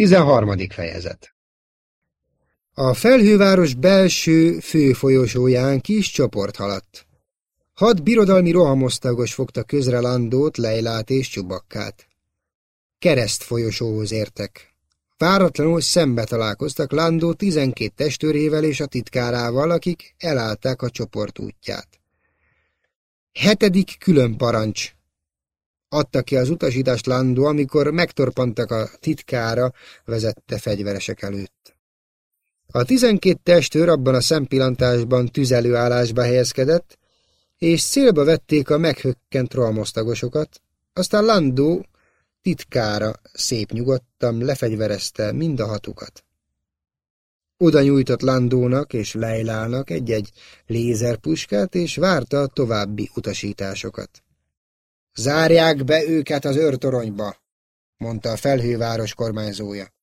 13. fejezet A felhőváros belső főfolyosóján kis csoport haladt. Hat birodalmi rohamosztagos fogta közre Landót, Lejlát és Csubakkát. Kereszt folyosóhoz értek. Váratlanul szembe találkoztak Landó tizenkét testőrével és a titkárával, akik elállták a csoport útját. Hetedik külön parancs, adta ki az utasítást Landó, amikor megtorpantak a titkára vezette fegyveresek előtt. A tizenkét testőr abban a szempillantásban tüzelő állásba helyezkedett, és célba vették a meghökkent rohamosztagosokat, aztán Landó titkára szép nyugodtan lefegyverezte mind a hatukat. Oda nyújtott Landónak és Leilának egy-egy lézerpuskát, és várta a további utasításokat. Zárják be őket az őrtoronyba, mondta a felhőváros kormányzója.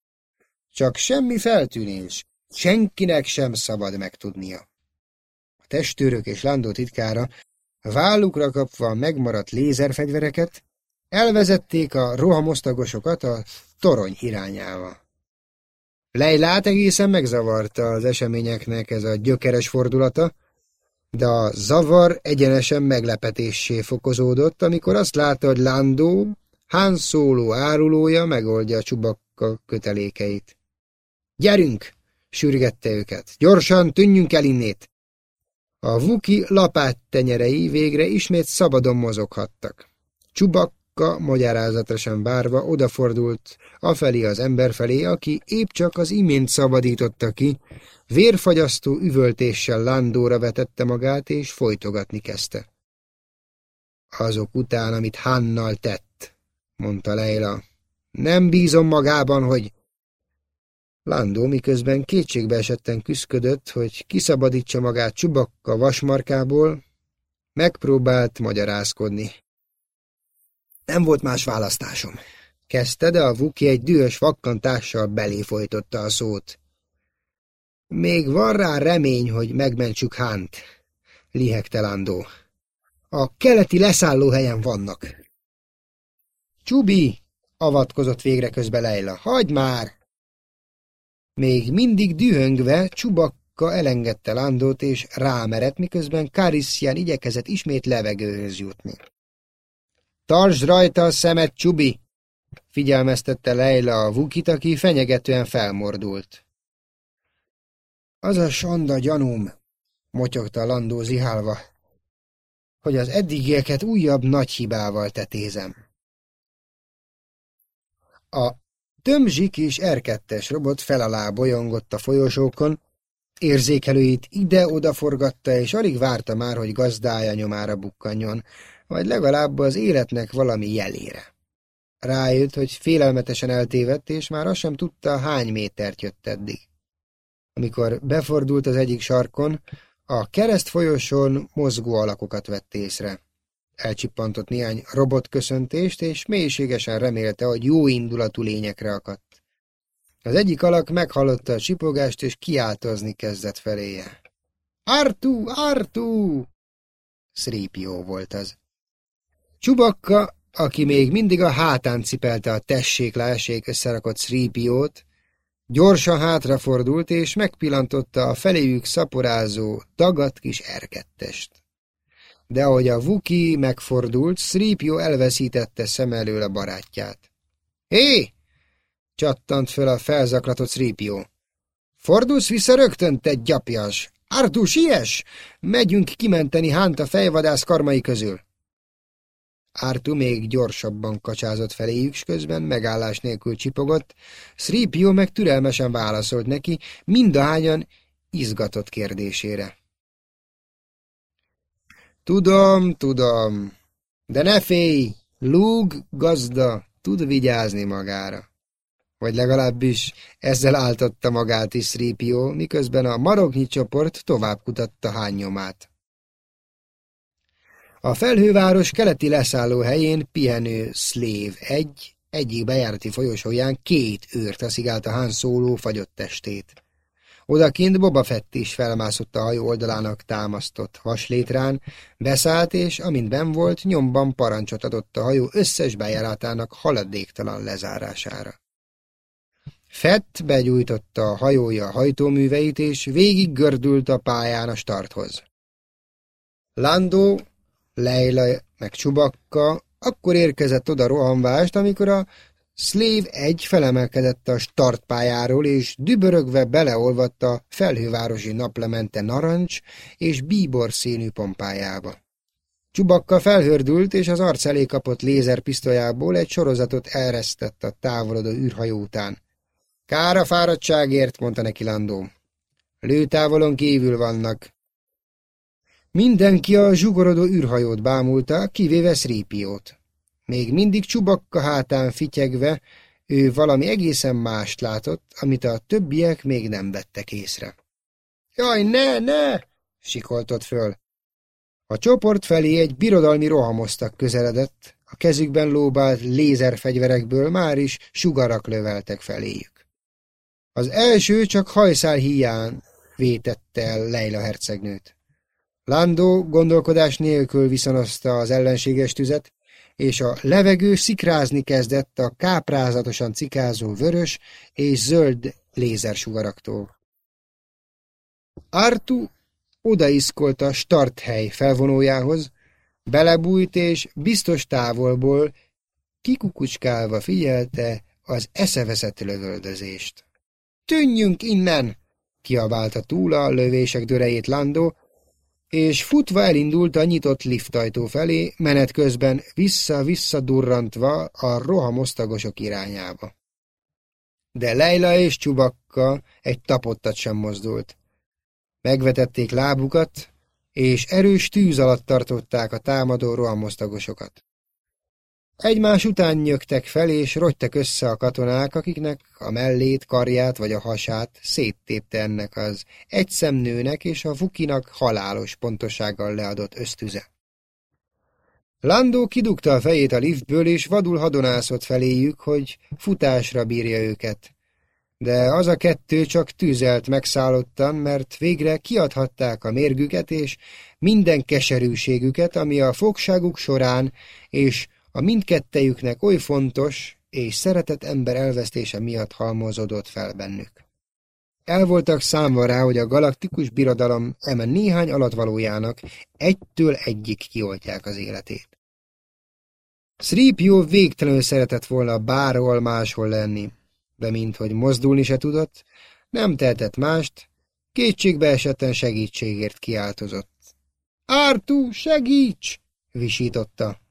Csak semmi feltűnés, senkinek sem szabad megtudnia. A testőrök és Landó titkára vállukra kapva megmaradt lézerfegyvereket, elvezették a rohamosztagosokat a torony irányába. Lejlát egészen megzavarta az eseményeknek ez a gyökeres fordulata, de a zavar egyenesen meglepetéssé fokozódott, amikor azt látta, hogy Landó, Han szóló árulója megoldja a csubakka kötelékeit. Gyerünk! sürgette őket. Gyorsan, tűnjünk el innét! A vuki lapát tenyerei végre ismét szabadon mozoghattak. Csubakka magyarázatra sem várva odafordult afelé az ember felé, aki épp csak az imént szabadította ki, Vérfagyasztó üvöltéssel lándóra vetette magát, és folytogatni kezdte. Azok után, amit Hannal tett, mondta Leila. Nem bízom magában, hogy... Landó miközben kétségbe esetten küszködött, hogy kiszabadítsa magát csubakka vasmarkából, megpróbált magyarázkodni. Nem volt más választásom. Kezdte, de a Vuki egy dühös vakkantással belé folytotta a szót. Még van rá remény, hogy megmentsük Hánt, lihegte Landó. A keleti leszállóhelyen vannak. Csubi, avatkozott végre közbe Leila. Hagyd már! Még mindig dühöngve Csubakka elengedte Landót és rámerett, miközben Karissian igyekezett ismét levegőhöz jutni. Tartsd rajta a szemet, Csubi! figyelmeztette Leila a Vukit, aki fenyegetően felmordult. Az a sanda gyanúm, motyogta Landó zihálva, hogy az eddigieket újabb nagy hibával tetézem. A tömzsik és erkettes robot felalá bolyongott a folyosókon, érzékelőit ide-oda forgatta, és alig várta már, hogy gazdája nyomára bukkanjon, vagy legalább az életnek valami jelére. Rájött, hogy félelmetesen eltévedt, és már azt sem tudta, hány métert jött eddig. Amikor befordult az egyik sarkon, a kereszt folyosón mozgó alakokat vett észre. Elcsippantott néhány robotköszöntést, és mélységesen remélte, hogy jó indulatú lényekre akadt. Az egyik alak meghallotta a csipogást, és kiáltozni kezdett feléje. Artú, Artú! Szrípió volt az. Csubakka, aki még mindig a hátán cipelte a tessék-lássék összerakott Szrípiót, Gyorsan hátrafordult, és megpillantotta a feléjük szaporázó, dagadt kis erkettest. De ahogy a Vuki megfordult, Sripio elveszítette szem elől a barátját. Hé! csattant föl a felzaklatott Sripio. Fordulsz vissza rögtön, te gyapjas! Artú, siess! Megyünk kimenteni Hánt a fejvadász karmai közül. Ártu még gyorsabban kacsázott feléjük, s közben megállás nélkül csipogott, Sripio meg türelmesen válaszolt neki, mindahányan izgatott kérdésére. Tudom, tudom, de ne félj, Lúg gazda tud vigyázni magára. Vagy legalábbis ezzel áltatta magát is Sripio, miközben a marognyi csoport tovább kutatta hányomát. A felhőváros keleti leszálló helyén pihenő szlév egy, egyik bejárati folyosóján két őr taszigált a hán szóló fagyott testét. Odakint Boba Fett is felmászott a hajó oldalának támasztott vaslétrán, beszállt, és amint ben volt, nyomban parancsot adott a hajó összes bejáratának haladéktalan lezárására. Fett begyújtotta a hajója hajtóműveit, és végig gördült a pályán a starthoz. Landó, Leila meg Csubakka akkor érkezett oda rohanvást, amikor a Szlév egy felemelkedett a startpályáról, és dübörögve beleolvatta a felhővárosi naplemente narancs és bíbor színű pompájába. Csubakka felhördült, és az arc elé kapott lézerpisztolyából egy sorozatot elresztett a távolodó űrhajó után. Kár a fáradtságért, mondta neki Landó. Lőtávolon kívül vannak. Mindenki a zsugorodó űrhajót bámulta, kivéve Szrípiót. Még mindig csubakka hátán fityegve, ő valami egészen mást látott, amit a többiek még nem vettek észre. Jaj, ne, ne! sikoltott föl. A csoport felé egy birodalmi rohamoztak közeledett, a kezükben lóbált lézerfegyverekből már is sugarak löveltek feléjük. Az első csak hajszál hiány vétette el Leila hercegnőt. Landó gondolkodás nélkül viszonozta az ellenséges tüzet, és a levegő szikrázni kezdett a káprázatosan cikázó vörös és zöld lézersugaraktól. Artu odaiszkolt a starthely felvonójához, belebújt és biztos távolból kikukucskálva figyelte az eszeveszett lövöldözést. Tűnjünk innen! kiabálta túl a lövések dörejét Landó, és futva elindult a nyitott liftajtó felé, menet közben vissza-vissza durrantva a rohamosztagosok irányába. De Leila és Csubakka egy tapottat sem mozdult. Megvetették lábukat, és erős tűz alatt tartották a támadó rohamosztagosokat. Egymás után nyögtek fel, és rogytak össze a katonák, akiknek a mellét, karját vagy a hasát széttépte ennek az egyszemnőnek és a Vukinak halálos pontosággal leadott ösztüze. Landó kidugta a fejét a liftből, és vadul hadonászott feléjük, hogy futásra bírja őket. De az a kettő csak tűzelt megszállottan, mert végre kiadhatták a mérgüket és minden keserűségüket, ami a fogságuk során és a mindkettejüknek oly fontos és szeretett ember elvesztése miatt halmozódott fel bennük. El voltak számva rá, hogy a galaktikus birodalom eme néhány alatvalójának egytől egyik kioltják az életét. Sripio végtelenül szeretett volna bárhol máshol lenni, de minthogy mozdulni se tudott, nem tehetett mást, kétségbe esetten segítségért kiáltozott. Ártú, segíts! visította.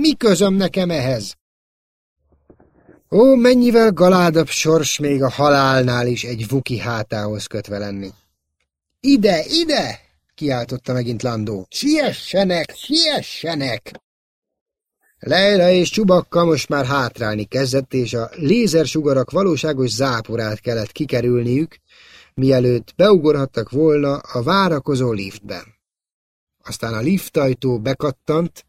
Mi közöm nekem ehhez? Ó, mennyivel galádabb sors még a halálnál is egy vuki hátához kötve lenni. Ide, ide! kiáltotta megint Landó. Siessenek, siessenek! Leila és Csubakka most már hátrálni kezdett, és a lézersugarak valóságos záporát kellett kikerülniük, mielőtt beugorhattak volna a várakozó liftbe. Aztán a liftajtó bekattant,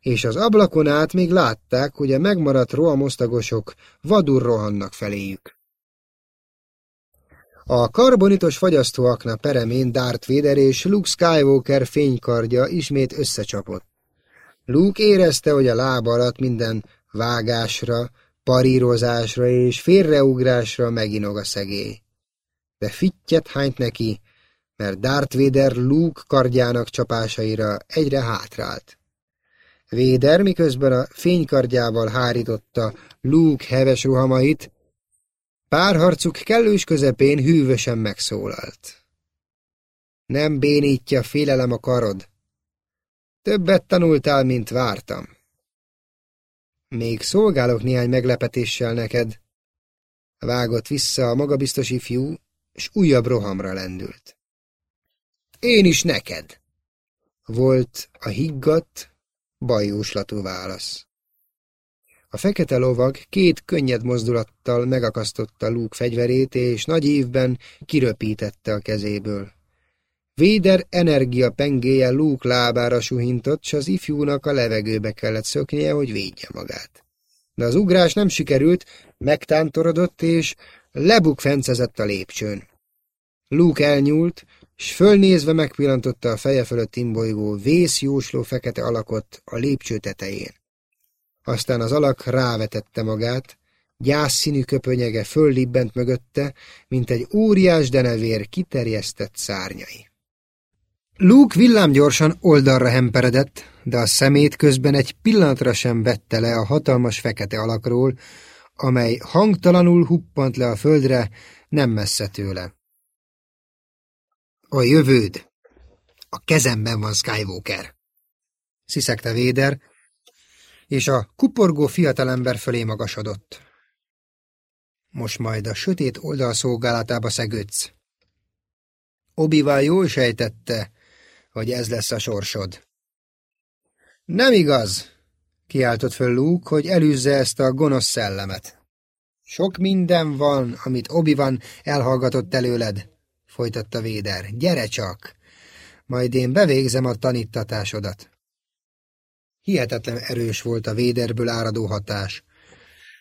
és az ablakon át még látták, hogy a megmaradt rohamosztagosok vadul rohannak feléjük. A karbonitos fagyasztóakna peremén Darth Vader és Luke Skywalker fénykardja ismét összecsapott. Luke érezte, hogy a lába alatt minden vágásra, parírozásra és félreugrásra meginog a szegély. De fittyet hányt neki, mert Darth Vader Luke kardjának csapásaira egyre hátrált. Véder, miközben a fénykardjával hárította Luke heves ruhamait, párharcuk kellős közepén hűvösen megszólalt. Nem bénítja félelem a karod. Többet tanultál, mint vártam. Még szolgálok néhány meglepetéssel neked. Vágott vissza a magabiztos ifjú, és újabb rohamra lendült. Én is neked! Volt a higgadt, bajóslatú válasz. A fekete lovag két könnyed mozdulattal megakasztotta Luke fegyverét, és nagy évben kiröpítette a kezéből. Véder energia pengéje Luke lábára suhintott, s az ifjúnak a levegőbe kellett szöknie, hogy védje magát. De az ugrás nem sikerült, megtántorodott, és lebukfencezett a lépcsőn. Luke elnyúlt, s fölnézve megpillantotta a feje fölött imbolygó vészjósló fekete alakot a lépcső tetején. Aztán az alak rávetette magát, Gyászszínű köpönyege föllibbent mögötte, mint egy óriás denevér kiterjesztett szárnyai. Luke villámgyorsan oldalra hemperedett, de a szemét közben egy pillanatra sem vette le a hatalmas fekete alakról, amely hangtalanul huppant le a földre, nem messze tőle. A jövőd! A kezemben van Skywalker! sziszegte Véder, és a kuporgó fiatalember fölé magasodott. Most majd a sötét oldal szolgálatába szegődsz. Obival jól sejtette, hogy ez lesz a sorsod. Nem igaz, kiáltott föl Luke, hogy elűzze ezt a gonosz szellemet. Sok minden van, amit obi van elhallgatott előled, folytatta Véder. Gyere csak, majd én bevégzem a tanítatásodat. Hihetetlen erős volt a Véderből áradó hatás.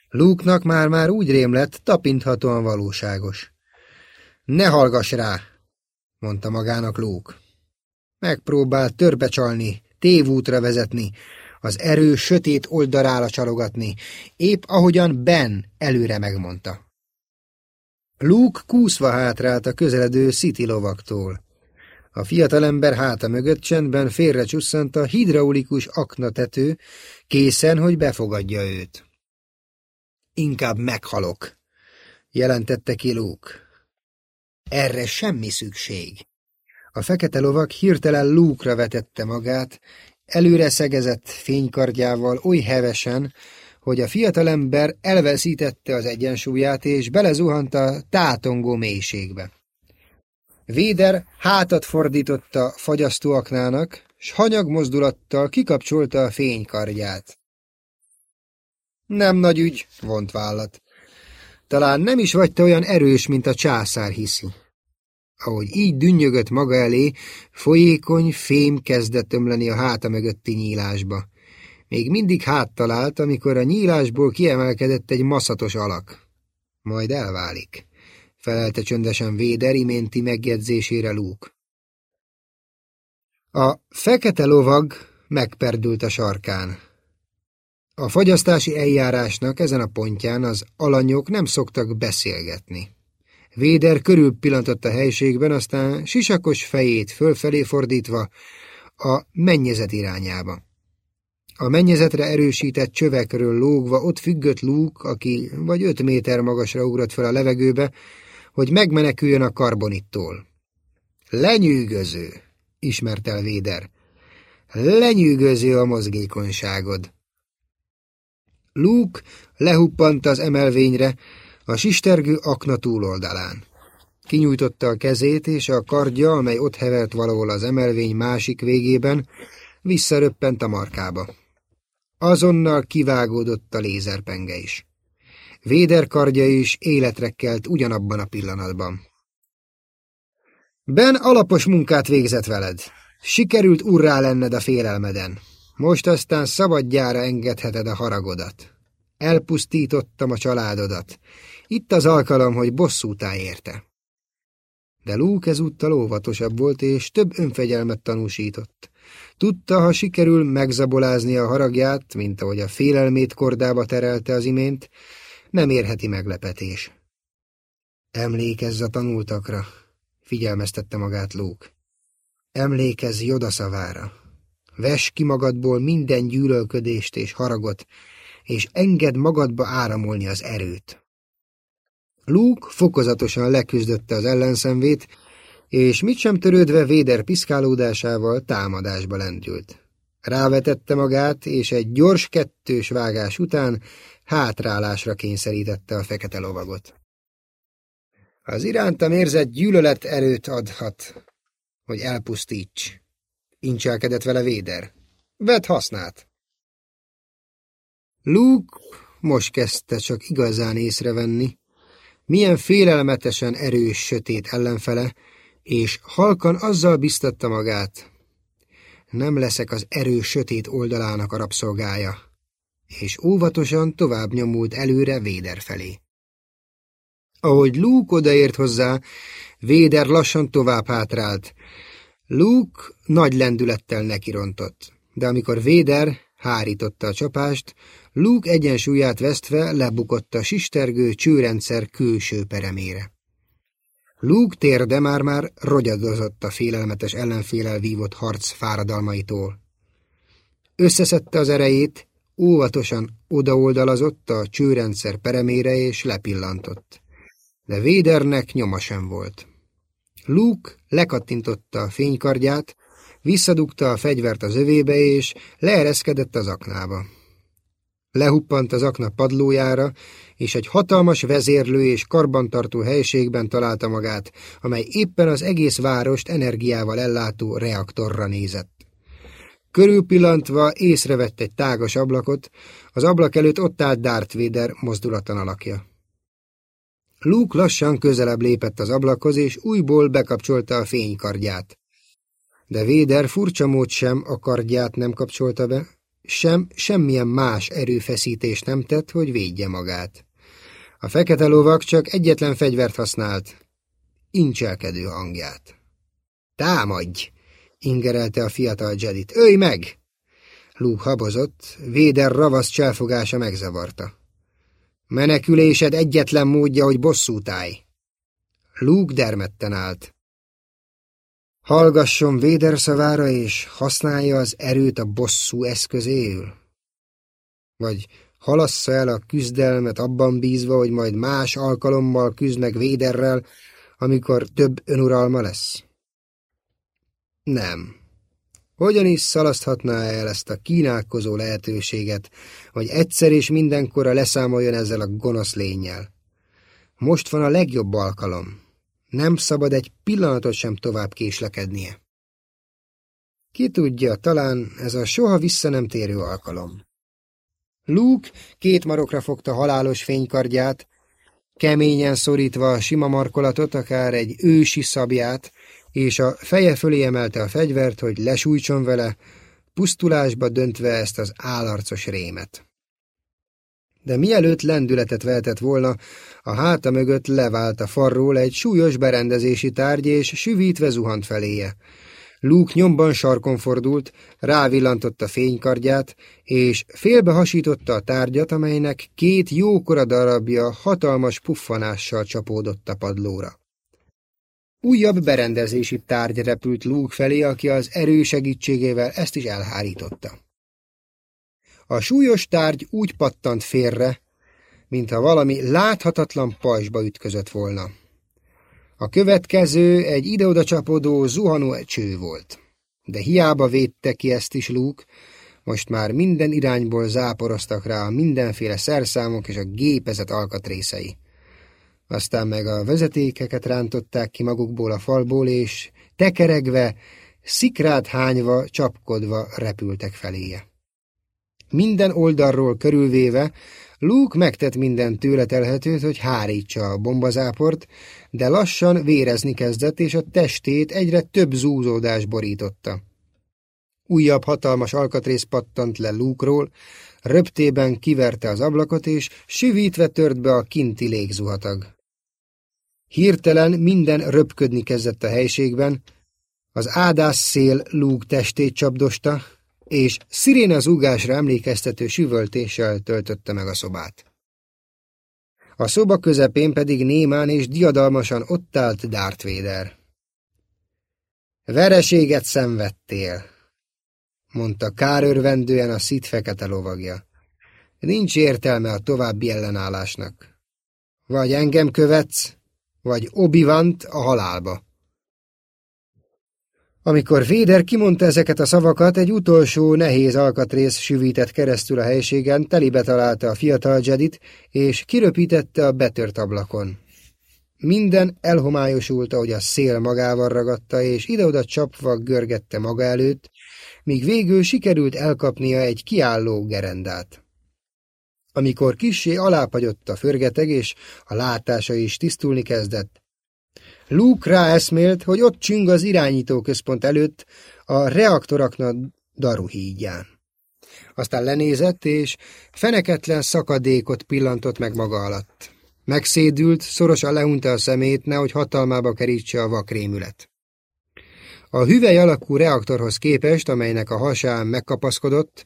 Luke-nak már-már úgy rém tapinthatóan valóságos. Ne hallgass rá, mondta magának Luke. Megpróbál törbecsalni, tévútra vezetni, az erő sötét oldalára csalogatni, épp ahogyan Ben előre megmondta. Luke kúszva hátrált a közeledő City lovaktól. A fiatalember háta mögött csendben félre csusszant a hidraulikus aknatető, készen, hogy befogadja őt. Inkább meghalok, jelentette ki Luke. Erre semmi szükség. A fekete lovak hirtelen lúkra vetette magát, előre szegezett fénykardjával oly hevesen, hogy a fiatalember elveszítette az egyensúlyát, és belezuhant a tátongó mélységbe. Véder hátat fordította fagyasztóaknának, s hanyag mozdulattal kikapcsolta a fénykardját. Nem nagy ügy, vont vállat. Talán nem is vagy te olyan erős, mint a császár hiszi. Ahogy így dünnyögött maga elé, folyékony fém kezdett ömleni a háta mögötti nyílásba. Még mindig háttalált, amikor a nyílásból kiemelkedett egy maszatos alak. Majd elválik, felelte csöndesen Véder iménti megjegyzésére lúk. A fekete lovag megperdült a sarkán. A fagyasztási eljárásnak ezen a pontján az alanyok nem szoktak beszélgetni. Véder körül pillantott a helységben, aztán sisakos fejét fölfelé fordítva a mennyezet irányába. A mennyezetre erősített csövekről lógva ott függött lúk, aki vagy öt méter magasra ugrott fel a levegőbe, hogy megmeneküljön a karbonittól. Lenyűgöző, ismert el Véder. Lenyűgöző a mozgékonyságod. Luke lehuppant az emelvényre, a sistergő akna túloldalán. Kinyújtotta a kezét, és a kardja, amely ott hevert valahol az emelvény másik végében, visszaröppent a markába. Azonnal kivágódott a lézerpenge is. Véder kardja is életre kelt ugyanabban a pillanatban. Ben alapos munkát végzett veled. Sikerült urrá lenned a félelmeden. Most aztán szabadjára engedheted a haragodat. Elpusztítottam a családodat. Itt az alkalom, hogy bosszút érte. De Luke ezúttal óvatosabb volt, és több önfegyelmet tanúsított. Tudta, ha sikerül megzabolázni a haragját, mint ahogy a félelmét kordába terelte az imént, nem érheti meglepetés. Emlékezz a tanultakra, figyelmeztette magát Luke. Emlékezz Joda szavára. Ves ki magadból minden gyűlölködést és haragot, és engedd magadba áramolni az erőt. Luke fokozatosan leküzdötte az ellenszenvét, és mit sem törődve Véder piszkálódásával támadásba lendült. Rávetette magát, és egy gyors kettős vágás után hátrálásra kényszerítette a fekete lovagot. Az irántam érzett gyűlölet erőt adhat, hogy elpusztíts. Incselkedett vele Véder. Vedd hasznát! Luke most kezdte csak igazán észrevenni, milyen félelmetesen erős sötét ellenfele, és halkan azzal biztatta magát, nem leszek az erős sötét oldalának a rabszolgája, és óvatosan tovább nyomult előre Véder felé. Ahogy Luke odaért hozzá, Véder lassan tovább hátrált. Luke nagy lendülettel nekirontott, de amikor Véder hárította a csapást, Luke egyensúlyát vesztve lebukott a sistergő csőrendszer külső peremére. Luke térde már-már rogyadozott a félelmetes ellenfélel vívott harc fáradalmaitól. Összeszedte az erejét, óvatosan odaoldalazott a csőrendszer peremére és lepillantott. De Védernek nyoma sem volt. Luke lekattintotta a fénykardját, visszadugta a fegyvert az övébe és leereszkedett az aknába. Lehuppant az akna padlójára, és egy hatalmas vezérlő és karbantartó helységben találta magát, amely éppen az egész várost energiával ellátó reaktorra nézett. Körülpillantva észrevett egy tágas ablakot, az ablak előtt ott állt Darth Vader mozdulatlan alakja. Luke lassan közelebb lépett az ablakhoz, és újból bekapcsolta a fénykardját. De Vader furcsa mód sem a kardját nem kapcsolta be, sem semmilyen más erőfeszítést nem tett, hogy védje magát. A fekete lovak csak egyetlen fegyvert használt, incselkedő hangját. Támadj! ingerelte a fiatal Jedit. Ölj meg! Luke habozott, Véder ravasz cselfogása megzavarta. Menekülésed egyetlen módja, hogy bosszút állj. Luke dermedten állt. Hallgasson Véder szavára, és használja az erőt a bosszú eszközéül? Vagy halassza el a küzdelmet abban bízva, hogy majd más alkalommal küzd meg Véderrel, amikor több önuralma lesz? Nem. Hogyan is szalaszthatná el ezt a kínálkozó lehetőséget, hogy egyszer és mindenkorra leszámoljon ezzel a gonosz lényel? Most van a legjobb alkalom. Nem szabad egy pillanatot sem tovább késlekednie. Ki tudja, talán ez a soha vissza nem térő alkalom. Luke két marokra fogta halálos fénykardját, keményen szorítva a sima markolatot, akár egy ősi szabját, és a feje fölé emelte a fegyvert, hogy lesújtson vele, pusztulásba döntve ezt az állarcos rémet. De mielőtt lendületet vehetett volna, a háta mögött levált a farról egy súlyos berendezési tárgy, és süvítve zuhant feléje. Luke nyomban sarkon fordult, rávillantotta fénykardját, és félbehasította a tárgyat, amelynek két jókora darabja hatalmas puffanással csapódott a padlóra. Újabb berendezési tárgy repült Luke felé, aki az erő segítségével ezt is elhárította. A súlyos tárgy úgy pattant félre, mintha valami láthatatlan pajzsba ütközött volna. A következő egy ide-oda csapódó, zuhanó cső volt. De hiába védte ki ezt is Luke, most már minden irányból záporoztak rá a mindenféle szerszámok és a gépezet alkatrészei. Aztán meg a vezetékeket rántották ki magukból a falból, és tekeregve, szikrát hányva, csapkodva repültek feléje. Minden oldalról körülvéve Luke megtett minden tőle telhetőt, hogy hárítsa a bombazáport, de lassan vérezni kezdett, és a testét egyre több zúzódás borította. Újabb hatalmas alkatrész pattant le Luke-ról, röptében kiverte az ablakot, és süvítve tört be a kinti légzuhatag. Hirtelen minden röpködni kezdett a helységben, az ádász szél Luke testét csapdosta, és sziréna zúgásra emlékeztető süvöltéssel töltötte meg a szobát. A szoba közepén pedig némán és diadalmasan ott állt Darth Vader. Vereséget szenvedtél, mondta kárörvendően a szit fekete lovagja. Nincs értelme a további ellenállásnak. Vagy engem követsz, vagy obi a halálba. Amikor Véder kimondta ezeket a szavakat, egy utolsó, nehéz alkatrész süvített keresztül a helységen, telibe találta a fiatal Jedit, és kiröpítette a betört ablakon. Minden elhomályosult, ahogy a szél magával ragadta, és ide-oda csapva görgette maga előtt, míg végül sikerült elkapnia egy kiálló gerendát. Amikor kissé alápagyott a förgeteg, és a látása is tisztulni kezdett, Luke ráeszmélt, hogy ott csüng az irányítóközpont előtt a reaktorakna daruhídján. Aztán lenézett, és feneketlen szakadékot pillantott meg maga alatt. Megszédült, szorosan lehunta a szemét, nehogy hatalmába kerítse a vakrémület. A hüvely alakú reaktorhoz képest, amelynek a hasán megkapaszkodott,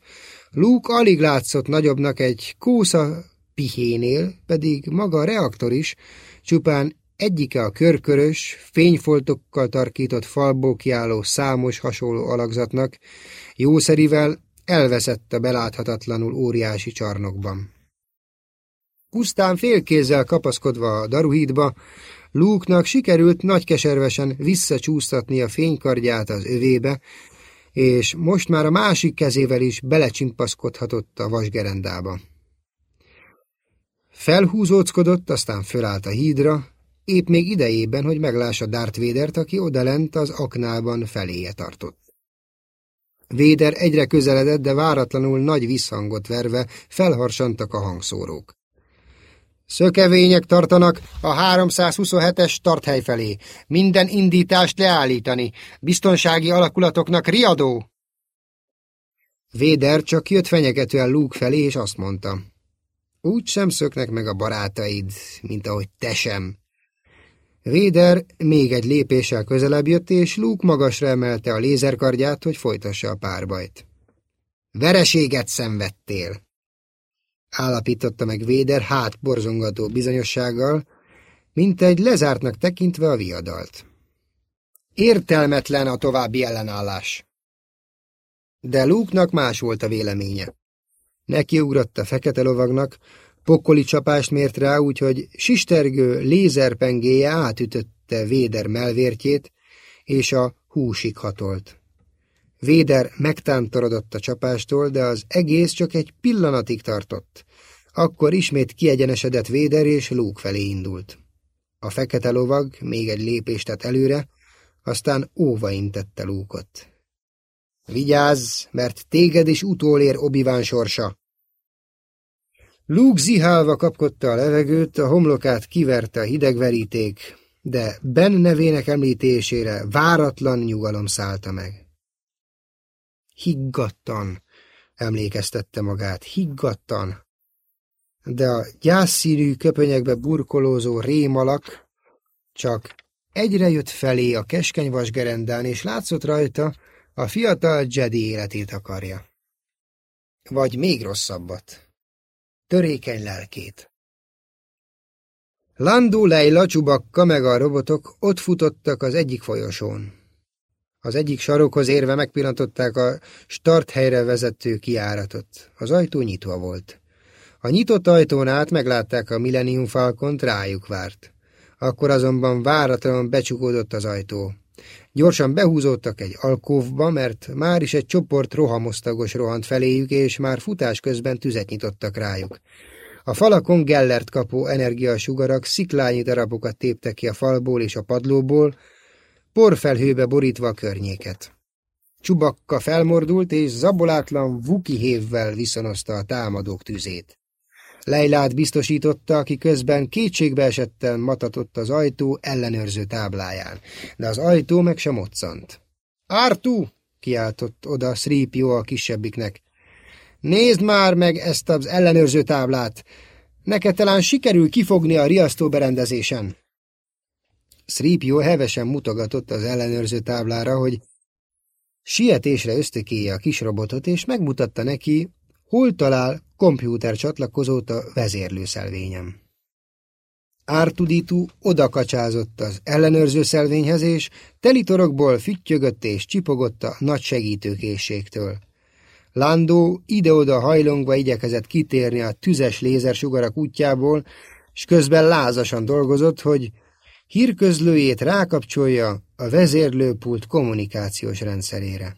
Luke alig látszott nagyobbnak egy kósza pihénél, pedig maga a reaktor is csupán egyike a körkörös, fényfoltokkal tarkított falból kiálló számos hasonló alakzatnak, jószerivel elveszett a beláthatatlanul óriási csarnokban. Pusztán félkézzel kapaszkodva a daruhídba, Luke-nak sikerült nagykeservesen visszacsúsztatni a fénykardját az övébe, és most már a másik kezével is belecsimpaszkodhatott a vasgerendába. Felhúzóckodott, aztán fölállt a hídra, épp még idejében, hogy meglássa Darth Védert, aki odalent az aknában feléje tartott. Véder egyre közeledett, de váratlanul nagy visszhangot verve felharsantak a hangszórók. Szökevények tartanak a 327-es tarthely felé. Minden indítást leállítani. Biztonsági alakulatoknak riadó! Véder csak jött fenyegetően Luke felé, és azt mondta. Úgy sem szöknek meg a barátaid, mint ahogy te sem. Véder még egy lépéssel közelebb jött, és Luke magasra emelte a lézerkardját, hogy folytassa a párbajt. Vereséget szenvedtél állapította meg Véder hát borzongató bizonyossággal, mint egy lezártnak tekintve a viadalt. Értelmetlen a további ellenállás. De Luke-nak más volt a véleménye. Nekiugrott a fekete lovagnak, pokoli csapást mért rá, úgyhogy sistergő lézerpengéje átütötte Véder melvértjét, és a húsig hatolt. Véder megtántorodott a csapástól, de az egész csak egy pillanatig tartott. Akkor ismét kiegyenesedett Véder és Luke felé indult. A fekete lovag még egy lépést tett előre, aztán óva intette Lúkot. Vigyázz, mert téged is utolér Obiván sorsa. Luke zihálva kapkodta a levegőt, a homlokát kiverte a hidegveríték, de Ben nevének említésére váratlan nyugalom szállta meg. Higgadtan, emlékeztette magát, higgadtan. De a gyászszínű köpönyekbe burkolózó rémalak csak egyre jött felé a keskeny vasgerendán, és látszott rajta, a fiatal Jedi életét akarja. Vagy még rosszabbat. Törékeny lelkét. Landó Leila, Csubakka meg a robotok ott futottak az egyik folyosón. Az egyik sarokhoz érve megpillantották a start helyre vezető kiáratot. Az ajtó nyitva volt. A nyitott ajtón át meglátták a Millennium Falcont, rájuk várt. Akkor azonban váratlanul becsukódott az ajtó. Gyorsan behúzódtak egy alkóvba, mert már is egy csoport rohamosztagos rohant feléjük, és már futás közben tüzet nyitottak rájuk. A falakon Gellert kapó energiasugarak sziklányi darabokat téptek ki a falból és a padlóból, porfelhőbe borítva a környéket. Csubakka felmordult, és zabolátlan vuki hévvel viszonozta a támadók tüzét. Lejlát biztosította, aki közben kétségbe esetten matatott az ajtó ellenőrző tábláján, de az ajtó meg sem moccant. – Ártú! – kiáltott oda Sripio a kisebbiknek. – Nézd már meg ezt az ellenőrző táblát! Neked talán sikerül kifogni a riasztóberendezésen. Sripio hevesen mutogatott az ellenőrző táblára, hogy sietésre ösztökéje a kis robotot, és megmutatta neki, hol talál kompjúter csatlakozót a vezérlőszelvényem. Ártuditu odakacsázott az ellenőrző szelvényhez, és telitorokból füttyögött és csipogott a nagy segítőkészségtől. Landó ide-oda hajlongva igyekezett kitérni a tüzes lézersugarak útjából, és közben lázasan dolgozott, hogy hírközlőjét rákapcsolja a vezérlőpult kommunikációs rendszerére.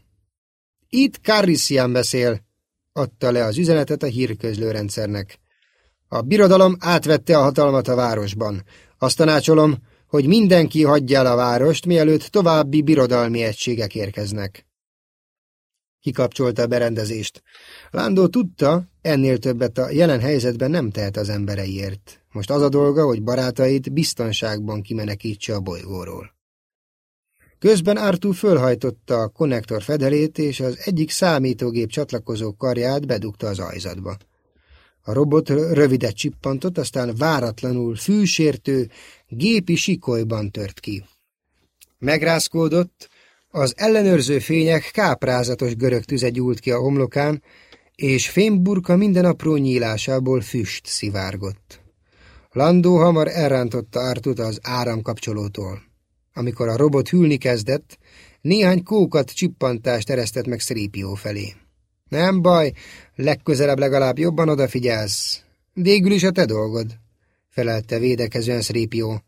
Itt Carrissian beszél, adta le az üzenetet a hírközlőrendszernek. A birodalom átvette a hatalmat a városban. Azt tanácsolom, hogy mindenki hagyja el a várost, mielőtt további birodalmi egységek érkeznek. Kikapcsolta a berendezést. Lándó tudta, ennél többet a jelen helyzetben nem tehet az embereiért. Most az a dolga, hogy barátait biztonságban kimenekítse a bolygóról. Közben Artú fölhajtotta a konnektor fedelét, és az egyik számítógép csatlakozó karját bedugta az ajzatba. A robot rövidet csippantott, aztán váratlanul fűsértő, gépi sikolyban tört ki. Megrázkódott, Az ellenőrző fények káprázatos görög tüze gyúlt ki a homlokán, és fémburka minden apró nyílásából füst szivárgott. Landó hamar elrántotta Artut az áramkapcsolótól. Amikor a robot hűlni kezdett, néhány kókat csippantást eresztett meg Szrípió felé. Nem baj, legközelebb legalább jobban odafigyelsz. Végül is a te dolgod, felelte védekezően Szrípió.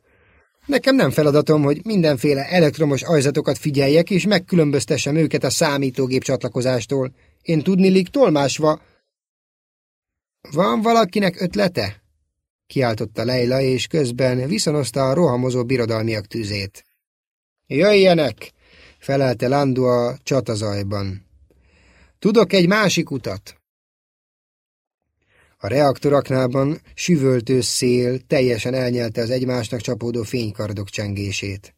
Nekem nem feladatom, hogy mindenféle elektromos ajzatokat figyeljek, és megkülönböztessem őket a számítógép csatlakozástól. Én tudnilik tolmásva... Van valakinek ötlete? kiáltotta Leila, és közben viszonozta a rohamozó birodalmiak tüzét. Jöjjenek! felelte Landu a csatazajban. Tudok egy másik utat. A reaktoraknában süvöltő szél teljesen elnyelte az egymásnak csapódó fénykardok csengését.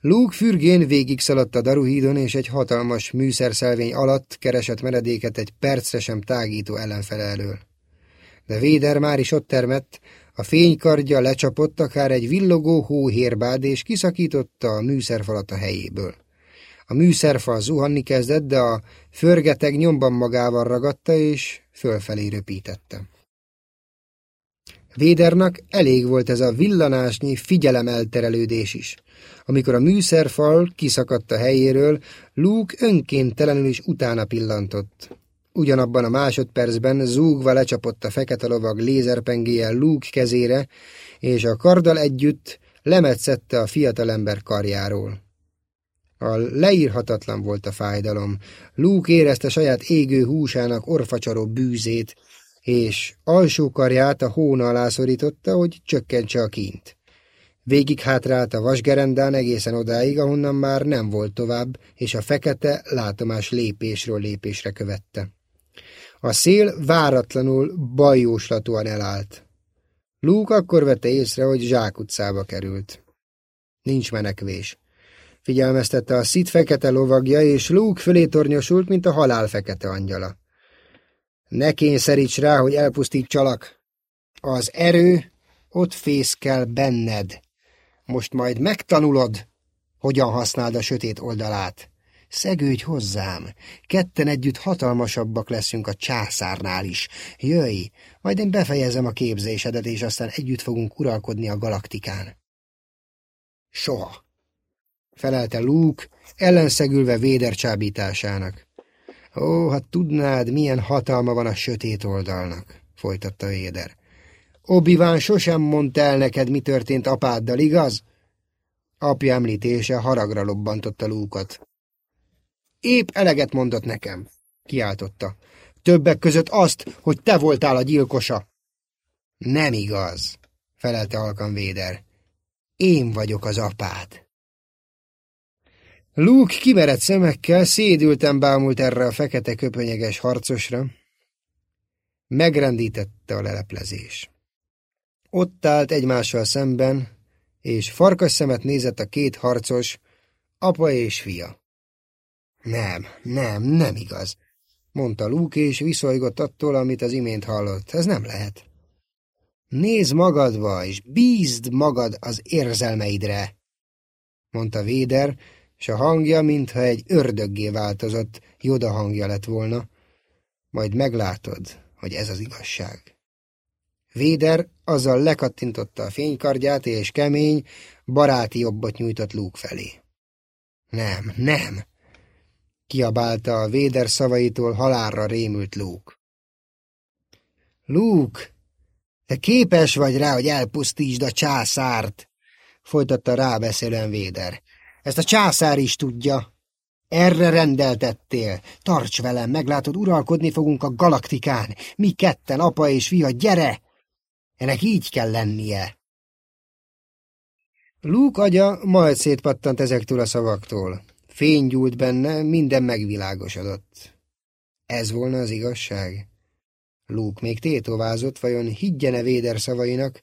Luke fürgén végig szaladt a daruhídon, és egy hatalmas műszerszelvény alatt keresett meredéket egy percre sem tágító ellenfele elől. De Véder már is ott termett, a fénykardja lecsapott akár egy villogó hóhérbád, és kiszakította a műszerfalat a helyéből. A műszerfal zuhanni kezdett, de a förgeteg nyomban magával ragadta, és fölfelé röpítette. Védernak elég volt ez a villanásnyi figyelemelterelődés is. Amikor a műszerfal kiszakadt a helyéről, Luke önkéntelenül is utána pillantott. Ugyanabban a másodpercben zúgva lecsapott a fekete lovag lézerpengéjel Luke kezére, és a karddal együtt lemetszette a fiatalember karjáról. A leírhatatlan volt a fájdalom. Luke érezte saját égő húsának orfacsaró bűzét, és alsó karját a hóna alá szorította, hogy csökkentse a kint. Végig hátrált a vasgerendán egészen odáig, ahonnan már nem volt tovább, és a fekete látomás lépésről lépésre követte. A szél váratlanul bajóslatúan elállt. Luke akkor vette észre, hogy zsákutcába került. Nincs menekvés figyelmeztette a szit fekete lovagja, és Luke fölé tornyosult, mint a halál fekete angyala. Ne kényszeríts rá, hogy elpusztítsalak. Az erő ott fészkel benned. Most majd megtanulod, hogyan használd a sötét oldalát. Szegődj hozzám, ketten együtt hatalmasabbak leszünk a császárnál is. Jöjj, majd én befejezem a képzésedet, és aztán együtt fogunk uralkodni a galaktikán. Soha felelte Luke, ellenszegülve Véder csábításának. Ó, ha tudnád, milyen hatalma van a sötét oldalnak, folytatta Véder. obi sosem mondta el neked, mi történt apáddal, igaz? Apja említése haragra lobbantotta Lúkot. Épp eleget mondott nekem, kiáltotta. Többek között azt, hogy te voltál a gyilkosa. Nem igaz, felelte halkan Véder. Én vagyok az apád. Luke kimerett szemekkel szédülten bámult erre a fekete köpönyeges harcosra. Megrendítette a leleplezés. Ott állt egymással szemben, és farkas szemet nézett a két harcos, apa és fia. Nem, nem, nem igaz, mondta Luke, és viszolygott attól, amit az imént hallott. Ez nem lehet. Nézd magadba, és bízd magad az érzelmeidre, mondta Véder, és a hangja, mintha egy ördöggé változott, Joda hangja lett volna. Majd meglátod, hogy ez az igazság. Véder azzal lekattintotta a fénykardját, és kemény, baráti jobbot nyújtott Luke felé. Nem, nem! Kiabálta a Véder szavaitól halálra rémült Luke. Luke, te képes vagy rá, hogy elpusztítsd a császárt, folytatta rábeszélően Véder. Ezt a császár is tudja. Erre rendeltettél. Tarts velem, meglátod, uralkodni fogunk a galaktikán. Mi ketten, apa és fia, gyere! Ennek így kell lennie. Luke agya majd szétpattant ezektől a szavaktól. Fény gyúlt benne, minden megvilágosodott. Ez volna az igazság? Luke még tétovázott, vajon higgyene Véder szavainak,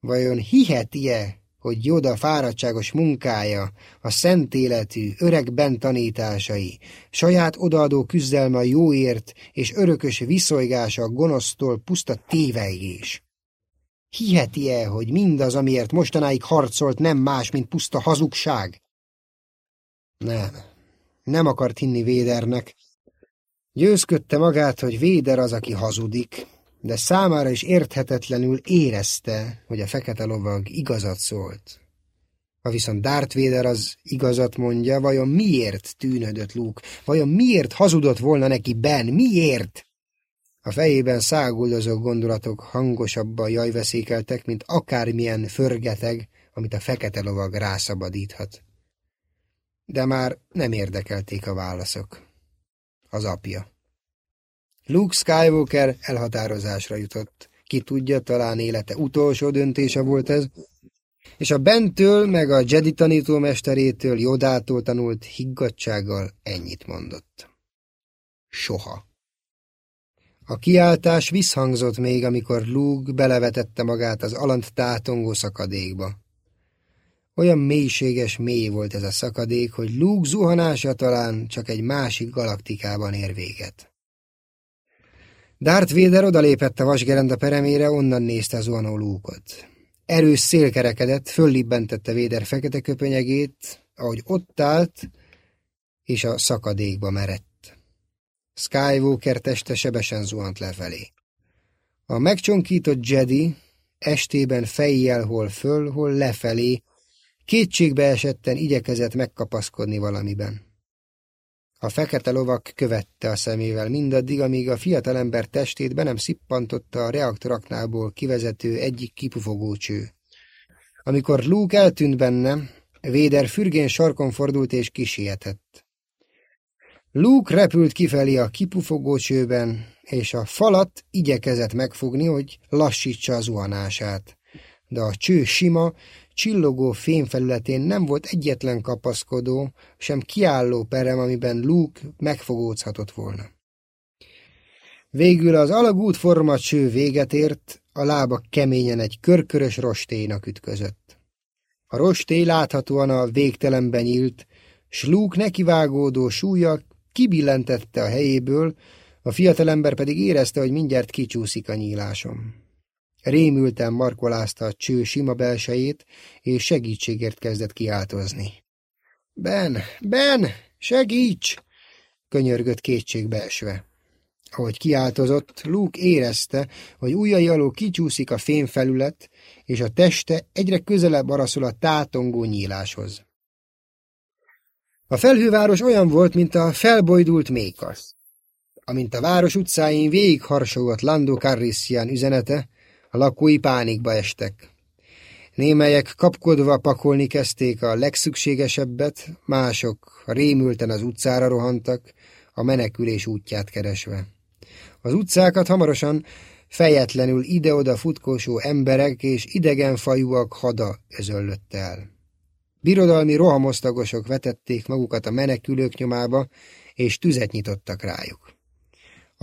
vajon hiheti-e, hogy Joda fáradtságos munkája, a szent életű, öregben tanításai, saját odaadó küzdelme a jóért és örökös viszolygása a gonosztól puszta tévejgés. Hiheti-e, hogy mindaz, amiért mostanáig harcolt, nem más, mint puszta hazugság? Nem, nem akart hinni Védernek. Győzködte magát, hogy Véder az, aki hazudik, de számára is érthetetlenül érezte, hogy a fekete lovag igazat szólt. Ha viszont Darth Vader az igazat mondja, vajon miért tűnödött Luke? Vajon miért hazudott volna neki Ben? Miért? A fejében száguldozó gondolatok hangosabban jajveszékeltek, mint akármilyen förgeteg, amit a fekete lovag rászabadíthat. De már nem érdekelték a válaszok. Az apja. Luke Skywalker elhatározásra jutott. Ki tudja, talán élete utolsó döntése volt ez, és a Bentől meg a Jedi tanítómesterétől Jodától tanult higgadsággal ennyit mondott. Soha. A kiáltás visszhangzott még, amikor Luke belevetette magát az alant tátongó szakadékba. Olyan mélységes mély volt ez a szakadék, hogy Luke zuhanása talán csak egy másik galaktikában ér véget. Darth Vader odalépett a vasgerenda peremére, onnan nézte zuhanó Luke-ot. Erős szél kerekedett, föllibbentette Véder fekete köpenyegét, ahogy ott állt, és a szakadékba merett. Skywalker teste sebesen zuhant lefelé. A megcsonkított Jedi estében fejjel hol föl, hol lefelé, kétségbe esetten igyekezett megkapaszkodni valamiben. A fekete lovak követte a szemével mindaddig, amíg a fiatalember testét be nem szippantotta a reaktoraknából kivezető egyik kipufogó cső. Amikor Luke eltűnt benne, Véder fürgén sarkon fordult és kisietett. Luke repült kifelé a kipufogó csőben, és a falat igyekezett megfogni, hogy lassítsa az zuhanását. De a cső sima, csillogó fényfelületén nem volt egyetlen kapaszkodó, sem kiálló perem, amiben Luke megfogózhatott volna. Végül az alagút forma cső véget ért, a lába keményen egy körkörös rostélynak ütközött. A rostély láthatóan a végtelenben nyílt, s Luke nekivágódó súlya kibillentette a helyéből, a fiatalember pedig érezte, hogy mindjárt kicsúszik a nyílásom. Rémülten markolázta a cső sima belsejét, és segítségért kezdett kiáltozni. Ben, Ben, segíts! könyörgött kétségbe esve. Ahogy kiáltozott, Luke érezte, hogy ujjai alól kicsúszik a fémfelület, és a teste egyre közelebb araszol a tátongó nyíláshoz. A felhőváros olyan volt, mint a felbojdult mékasz. Amint a város utcáin végigharsogott Lando Carrissian üzenete, a lakói pánikba estek. Némelyek kapkodva pakolni kezdték a legszükségesebbet, mások rémülten az utcára rohantak, a menekülés útját keresve. Az utcákat hamarosan fejetlenül ide-oda futkósó emberek és idegenfajúak hada özöllött el. Birodalmi rohamosztagosok vetették magukat a menekülők nyomába, és tüzet nyitottak rájuk.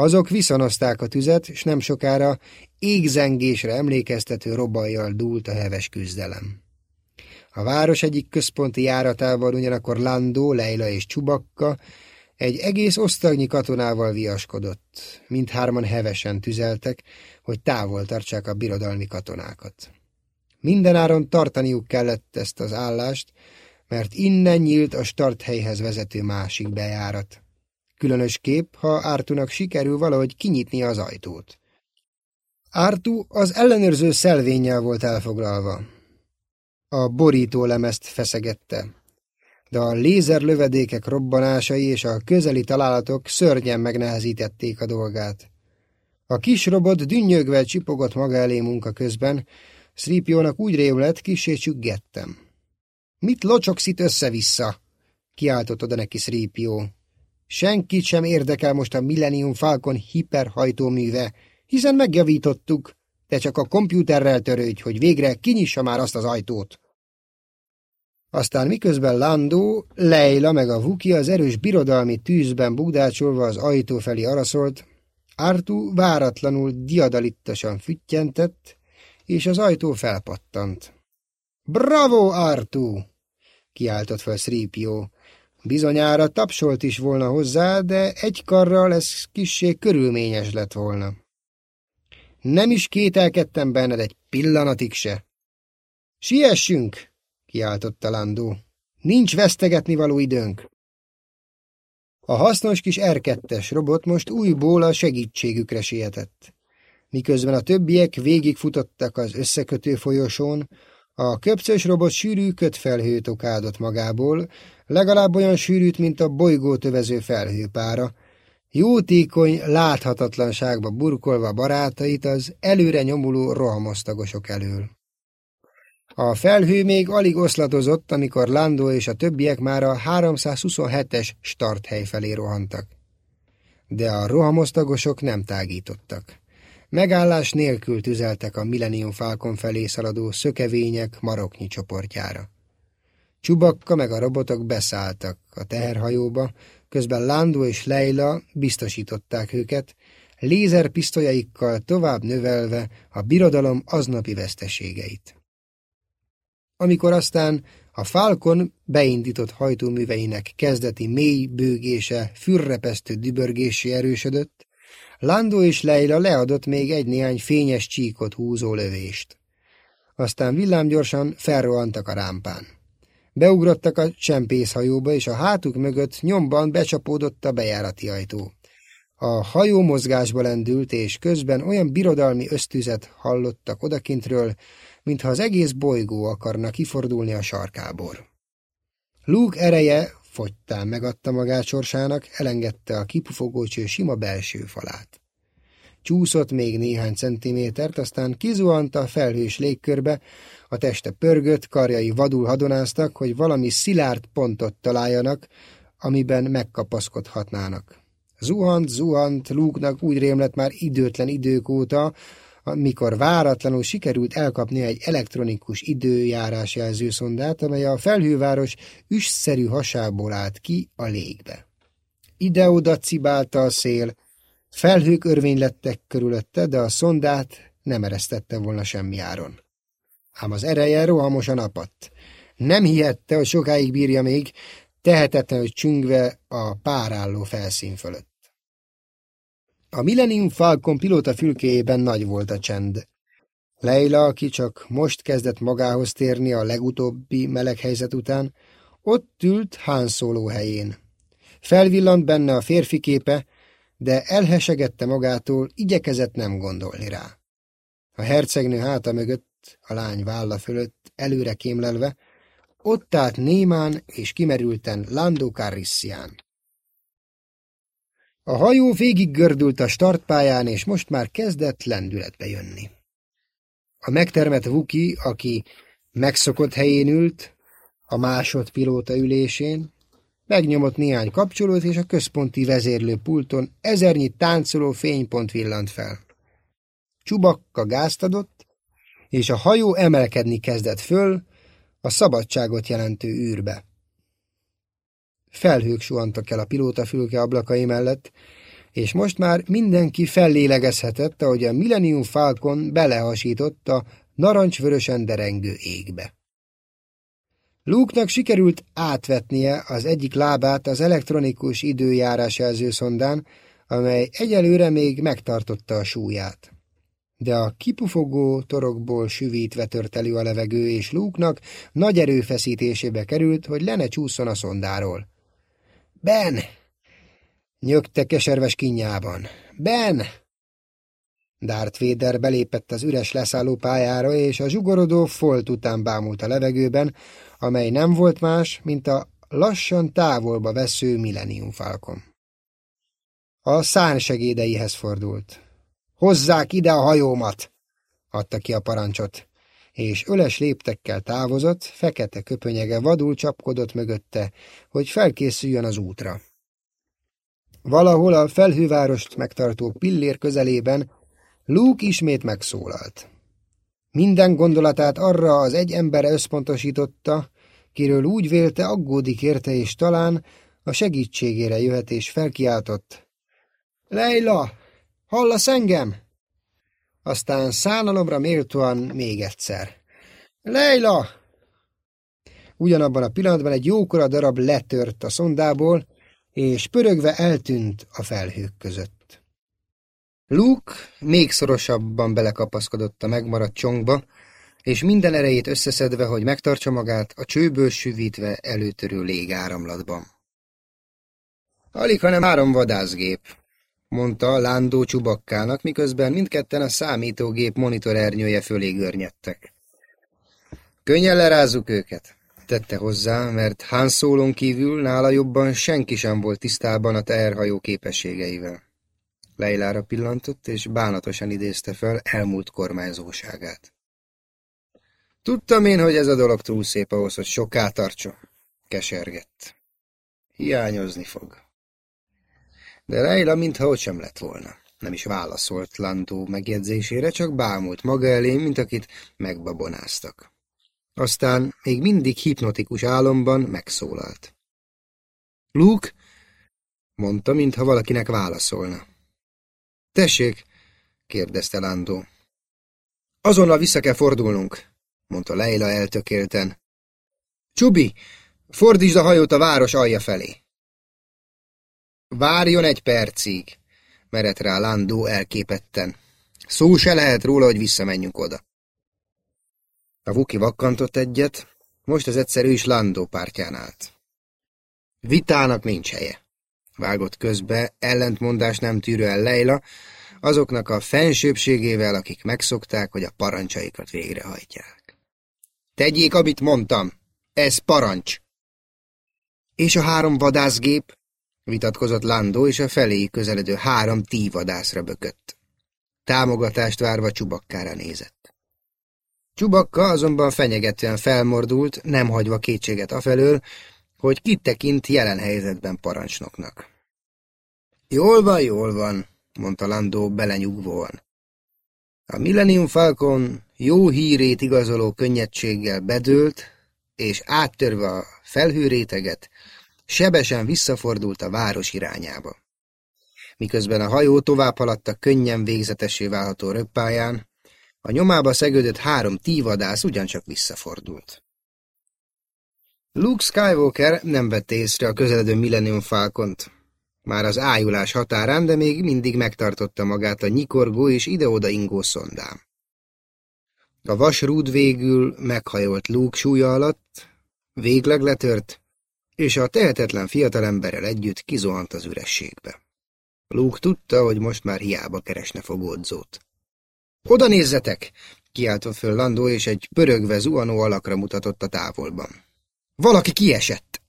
Azok viszonozták a tüzet, és nem sokára égzengésre emlékeztető robajjal dúlt a heves küzdelem. A város egyik központi járatával ugyanakkor Landó, Leila és Csubakka egy egész osztagnyi katonával viaskodott. Mindhárman hevesen tüzeltek, hogy távol tartsák a birodalmi katonákat. Mindenáron tartaniuk kellett ezt az állást, mert innen nyílt a starthelyhez vezető másik bejárat. Különös kép, ha Ártunak sikerül valahogy kinyitni az ajtót. Ártú az ellenőrző szelvénnyel volt elfoglalva. A borító lemezt feszegette, de a lézerlövedékek robbanásai és a közeli találatok szörnyen megnehezítették a dolgát. A kis robot dünnyögve csipogott maga elé munka közben, Szrípiónak úgy rémlett, kisé csüggettem. Mit locsogsz itt össze-vissza? kiáltott oda neki Szrípió. Senkit sem érdekel most a Millennium Falcon hiperhajtóműve, hiszen megjavítottuk, de csak a kompjúterrel törődj, hogy végre kinyissa már azt az ajtót. Aztán miközben Landó, Leila meg a Vuki az erős birodalmi tűzben bugdácsolva az ajtó felé araszolt, Artu váratlanul diadalittasan füttyentett, és az ajtó felpattant. – Bravo, Artu! – kiáltott fel Sripió. Bizonyára tapsolt is volna hozzá, de egy karral ez kissé körülményes lett volna. Nem is kételkedtem benned egy pillanatig se. Siessünk, kiáltotta Landó. Nincs vesztegetni való időnk. A hasznos kis R2-es robot most újból a segítségükre sietett. Miközben a többiek végigfutottak az összekötő folyosón, a köpcös robot sűrű kötfelhőt okádott magából, legalább olyan sűrűt, mint a bolygót övező felhőpára, jótékony láthatatlanságba burkolva barátait az előre nyomuló rohamosztagosok elől. A felhő még alig oszlatozott, amikor Lando és a többiek már a 327-es starthely felé rohantak. De a rohamosztagosok nem tágítottak. Megállás nélkül tüzeltek a Millennium Falcon felé szaladó szökevények maroknyi csoportjára. Csubakka meg a robotok beszálltak a teherhajóba, közben Lando és Leila biztosították őket, lézerpisztolyaikkal tovább növelve a birodalom aznapi veszteségeit. Amikor aztán a Falcon beindított hajtóműveinek kezdeti mély bőgése, fürrepesztő dübörgésé erősödött, Lando és Leila leadott még egy-néhány fényes csíkot húzó lövést. Aztán villámgyorsan felrohantak a rámpán. Beugrottak a csempészhajóba, és a hátuk mögött nyomban becsapódott a bejárati ajtó. A hajó mozgásba lendült, és közben olyan birodalmi ösztüzet hallottak odakintről, mintha az egész bolygó akarna kifordulni a sarkából. Luke ereje fogytán megadta magát sorsának, elengedte a kipufogócső sima belső falát. Csúszott még néhány centimétert, aztán kizuhant a felhős légkörbe, a teste pörgött, karjai vadul hadonáztak, hogy valami szilárd pontot találjanak, amiben megkapaszkodhatnának. Zuhant, zuhant, Lúknak úgy rémlett már időtlen idők óta, amikor váratlanul sikerült elkapni egy elektronikus időjárás jelzőszondát, amely a felhőváros üsszerű hasából állt ki a légbe. Ide-oda cibálta a szél, felhők örvénylettek körülötte, de a szondát nem eresztette volna semmi áron. Ám az ereje rohamosan apadt. Nem hihette, hogy sokáig bírja még, tehetetlenül csüngve a párálló felszín fölött. A Millennium Falcon pilóta fülkéjében nagy volt a csend. Leila, aki csak most kezdett magához térni a legutóbbi meleg helyzet után, ott ült Han Solo helyén. Felvillant benne a férfi képe, de elhesegette magától, igyekezett nem gondolni rá. A hercegnő háta mögött, a lány válla fölött, előre kémlelve, ott állt némán és kimerülten Lando Carrissian. A hajó végig gördült a startpályán, és most már kezdett lendületbe jönni. A megtermett Vuki, aki megszokott helyén ült, a másodpilóta ülésén, megnyomott néhány kapcsolót, és a központi vezérlő pulton ezernyi táncoló fénypont villant fel. Csubakka gázt adott, és a hajó emelkedni kezdett föl a szabadságot jelentő űrbe. Felhők suhantak el a pilótafülke ablakai mellett, és most már mindenki fellélegezhetett, ahogy a Millennium Falcon belehasított a narancsvörösen derengő égbe. Luke-nak sikerült átvetnie az egyik lábát az elektronikus időjárás jelzőszondán, amely egyelőre még megtartotta a súlyát. De a kipufogó torokból süvítve tört elő a levegő, és Luke-nak nagy erőfeszítésébe került, hogy lene csúszson a szondáról. Ben! Nyögte keserves kinyában. Ben! Darth Vader belépett az üres leszálló pályára, és a zsugorodó folt után bámult a levegőben, amely nem volt más, mint a lassan távolba vesző Millennium Falcon. A szánsegédeihez fordult. Hozzák ide a hajómat! adta ki a parancsot, és öles léptekkel távozott, fekete köpönyege vadul csapkodott mögötte, hogy felkészüljön az útra. Valahol a felhővárost megtartó pillér közelében Luke ismét megszólalt. Minden gondolatát arra az egy emberre összpontosította, kiről úgy vélte aggódik érte, és talán a segítségére jöhet, és felkiáltott. Leila, hallasz engem? Aztán szánalomra méltóan még egyszer. Leila! Ugyanabban a pillanatban egy jókora darab letört a szondából, és pörögve eltűnt a felhők között. Luke még szorosabban belekapaszkodott a megmaradt csongba, és minden erejét összeszedve, hogy megtartsa magát a csőből süvítve előtörő légáramlatban. Alig, hanem három vadászgép, mondta Lándó csubakkának, miközben mindketten a számítógép monitorernyője fölé görnyedtek. Könnyen lerázzuk őket, tette hozzá, mert Han kívül nála jobban senki sem volt tisztában a teherhajó képességeivel. Leilára pillantott, és bánatosan idézte fel elmúlt kormányzóságát. Tudtam én, hogy ez a dolog túl szép ahhoz, hogy soká tartson, kesergett. Hiányozni fog. De Leila mintha ott sem lett volna. Nem is válaszolt Landó megjegyzésére, csak bámult maga elé, mint akit megbabonáztak. Aztán még mindig hipnotikus álomban megszólalt. Luke, mondta, mintha valakinek válaszolna. Tessék, kérdezte Landó. Azonnal vissza kell fordulnunk, mondta Leila eltökélten. Csubi, fordítsd a hajót a város alja felé. Várjon egy percig, merett rá Landó elképetten. Szó se lehet róla, hogy visszamenjünk oda. A Vuki vakkantott egyet, most az egyszerű is Landó pártján állt. Vitának nincs helye. Vágott közbe, ellentmondás nem tűrő el Leila, azoknak a fensőbségével, akik megszokták, hogy a parancsaikat végrehajtják. Tegyék, amit mondtam, ez parancs. És a három vadászgép, vitatkozott Landó, és a felé közeledő három tívadászra bökött. Támogatást várva Csubakkára nézett. Csubakka azonban fenyegetően felmordult, nem hagyva kétséget afelől, hogy kit tekint jelen helyzetben parancsnoknak. Jól van, jól van, mondta Landó belenyugvóan. A Millennium Falcon jó hírét igazoló könnyedséggel bedőlt, és áttörve a felhőréteget, sebesen visszafordult a város irányába. Miközben a hajó tovább haladt a könnyen végzetessé válható röppáján, a nyomába szegődött három tívadász ugyancsak visszafordult. Luke Skywalker nem vette észre a közeledő Millennium Falcont. Már az ájulás határán, de még mindig megtartotta magát a nyikorgó és ide-oda ingó szondám. A vasrúd végül meghajolt Luke súlya alatt, végleg letört, és a tehetetlen fiatalemberrel együtt kizuhant az ürességbe. Luke tudta, hogy most már hiába keresne fogódzót. Oda nézzetek! kiáltott föl Landó, és egy pörögve zuhanó alakra mutatott a távolban. Valaki kiesett!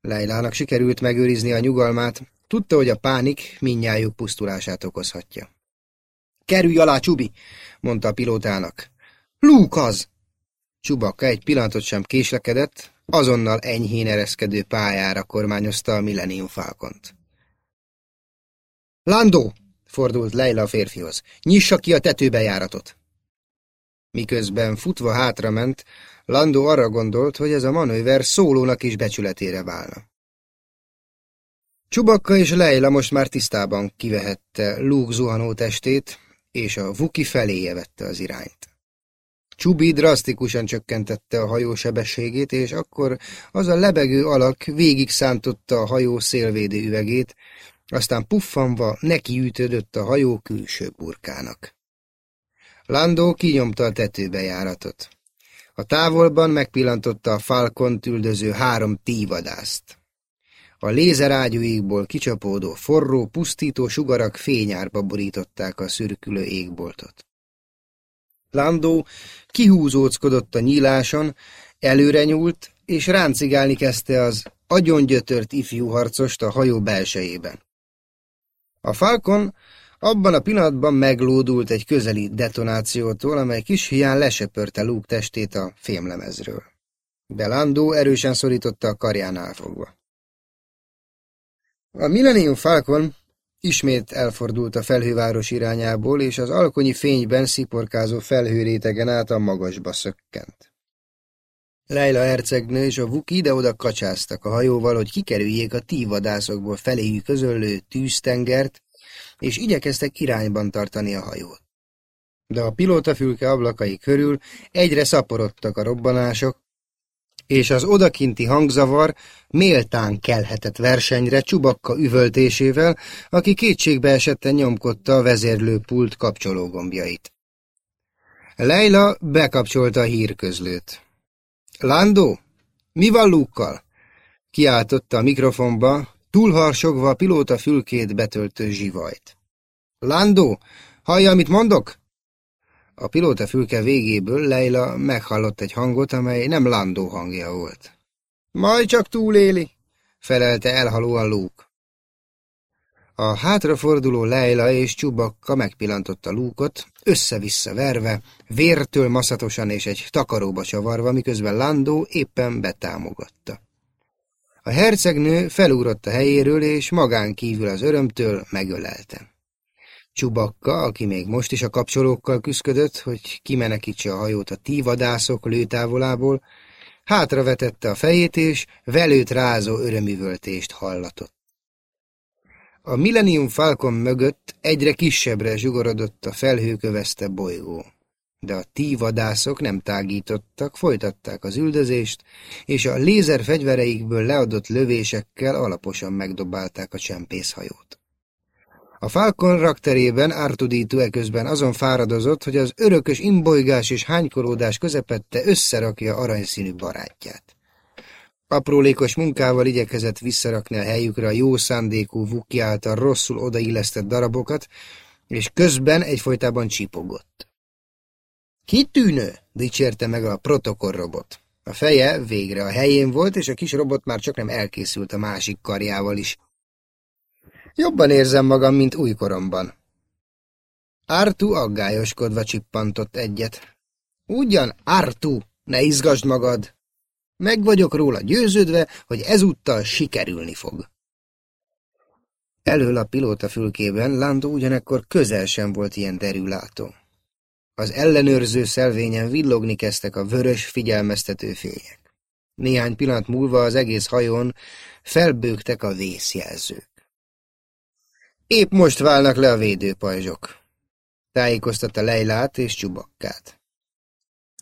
Leilának sikerült megőrizni a nyugalmát, tudta, hogy a pánik minnyájuk pusztulását okozhatja. Kerülj alá, Csubi! mondta a pilótának. Luke az! Csubakka egy pillanatot sem késlekedett, azonnal enyhén ereszkedő pályára kormányozta a Millennium Falcont. Landó! fordult Leila a férfihoz. Nyissa ki a tetőbejáratot! Miközben futva hátrament, Landó arra gondolt, hogy ez a manőver szólónak is becsületére válna. Csubakka és Leila most már tisztában kivehette Luke zuhanó testét, és a Vuki feléje vette az irányt. Csubi drasztikusan csökkentette a hajó sebességét, és akkor az a lebegő alak végig szántotta a hajó szélvédő üvegét, aztán puffanva nekiütődött a hajó külső burkának. Landó kinyomta a tetőbejáratot. A távolban megpillantotta a falkon üldöző három tívadászt. A lézerágyúikból kicsapódó, forró, pusztító sugarak fényárba borították a szürkülő égboltot. Landó kihúzóckodott a nyíláson, előre nyúlt, és ráncigálni kezdte az agyongyötört ifjú harcost a hajó belsejében. A Falcon abban a pillanatban meglódult egy közeli detonációtól, amely kis hián lesöpörte Luke testét a fémlemezről. De erősen szorította a karjánál fogva. A Millennium Falcon ismét elfordult a felhőváros irányából, és az alkonyi fényben sziporkázó felhőrétegen át a magasba szökkent. Leila hercegnő és a Vuki ide-oda kacsáztak a hajóval, hogy kikerüljék a tívadászokból feléjük közöllő tűztengert, és igyekeztek irányban tartani a hajót. De a pilótafülke ablakai körül egyre szaporodtak a robbanások, és az odakinti hangzavar méltán kelhetett versenyre Csubakka üvöltésével, aki kétségbe esetten nyomkodta a vezérlőpult kapcsológombjait. Leila bekapcsolta a hírközlőt. Landó, mi van Lukkal? Kiáltotta a mikrofonba, túlharsogva a pilóta fülkét betöltő zsivajt. Landó, hallja, amit mondok? A pilóta fülke végéből Leila meghallott egy hangot, amely nem Landó hangja volt. Majd csak túléli, felelte elhalóan Luke. A hátraforduló Leila és Csubakka megpillantotta Lúkot, össze-vissza verve, vértől maszatosan és egy takaróba csavarva, miközben Landó éppen betámogatta. A hercegnő felúrott a helyéről, és magán kívül az örömtől megölelte. Csubakka, aki még most is a kapcsolókkal küszködött, hogy kimenekítse a hajót a tívadászok lőtávolából, hátravetette a fejét, és velőt rázó örömüvöltést hallatott. A Millennium Falcon mögött egyre kisebbre zsugorodott a felhőkövezte bolygó. De a tívadászok nem tágítottak, folytatták az üldözést, és a lézer fegyvereikből leadott lövésekkel alaposan megdobálták a csempészhajót. A Falcon rakterében Artuditu eközben azon fáradozott, hogy az örökös imbolygás és hánykolódás közepette összerakja aranyszínű barátját. Aprólékos munkával igyekezett visszarakni a helyükre a jó szándékú Vuki által rosszul odaillesztett darabokat, és közben egyfolytában csipogott. Kitűnő, dicsérte meg a protokollrobot. A feje végre a helyén volt, és a kis robot már csak nem elkészült a másik karjával is. Jobban érzem magam, mint újkoromban. Artu aggályoskodva csippantott egyet. Ugyan, Artu, ne izgasd magad! Meg vagyok róla győződve, hogy ezúttal sikerülni fog. Elől a pilóta fülkében Lando ugyanekkor közel sem volt ilyen derülátó. Az ellenőrző szelvényen villogni kezdtek a vörös, figyelmeztető fények. Néhány pillanat múlva az egész hajón felbőgtek a vészjelzők. Épp most válnak le a védőpajzsok, tájékoztatta Leilát és Csubakkát.